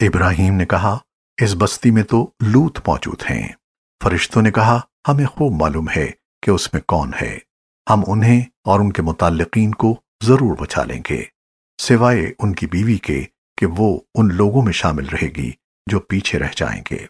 ابراہیم نے کہا، اس بستی میں تو لوت موجود ہیں۔ فرشتوں نے کہا، ہمیں خوب معلوم ہے کہ اس میں کون ہے۔ ہم انہیں اور ان کے متعلقین کو ضرور بچا لیں گے۔ سوائے ان کی بیوی کے کہ وہ ان لوگوں میں شامل رہے گی جو پیچھے رہ جائیں گے۔